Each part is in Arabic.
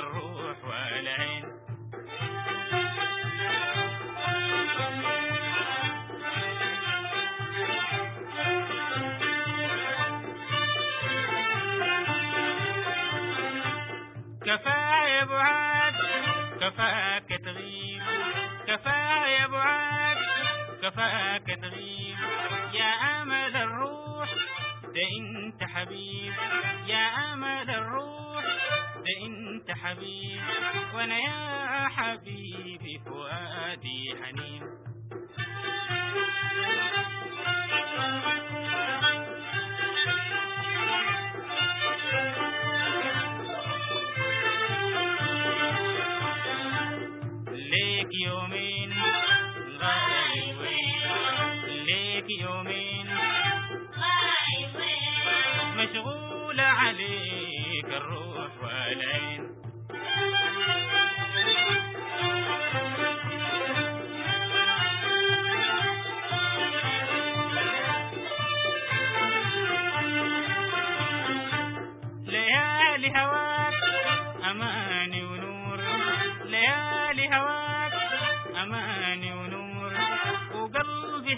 الروح والعين. كفاية بعاد كفاك تغيب كفاية بعاد كفاك تغيب يا أمل الروح ده أنت حبيب. يا أمل الروح أنت حبيب وأنا يا حبيبي فؤادي حنين. ليك يومين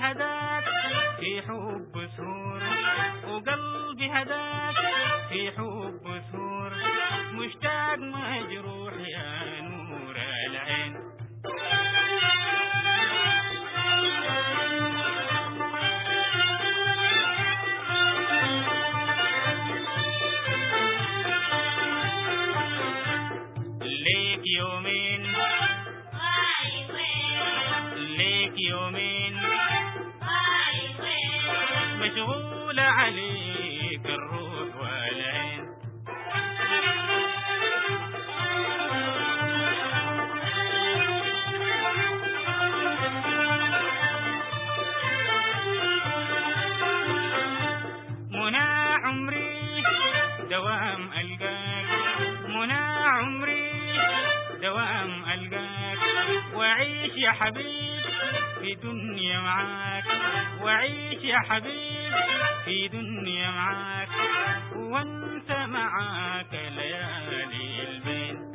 هداك في حب سهور وقلبي هداك ليك يومين غايب وين ليك يومين وعيش يا حبيب في دنيا معاك. وعيش يا حبيب في دنيا معاك. وانسى معاك ليالي البين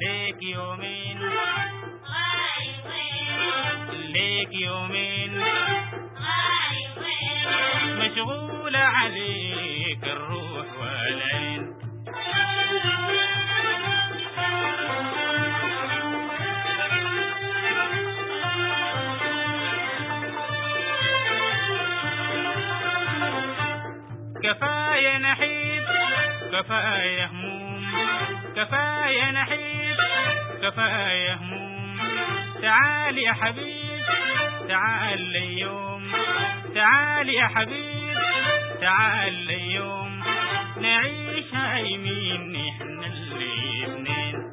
ليك يومين. ليك يومين. مشغولة عليك الروح والعين. كفاية نحيب كفاية هموم. كفاية نحيب كفاية هموم. تعال يا حبيب تعال اليوم. تعال يا حبيب. تعال يوم نعيش عايمين إحنا الاثنين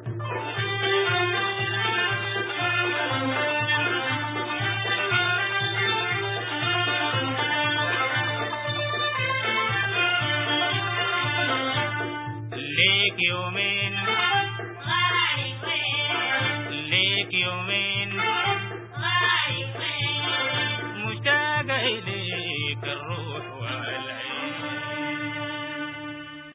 ليك يومين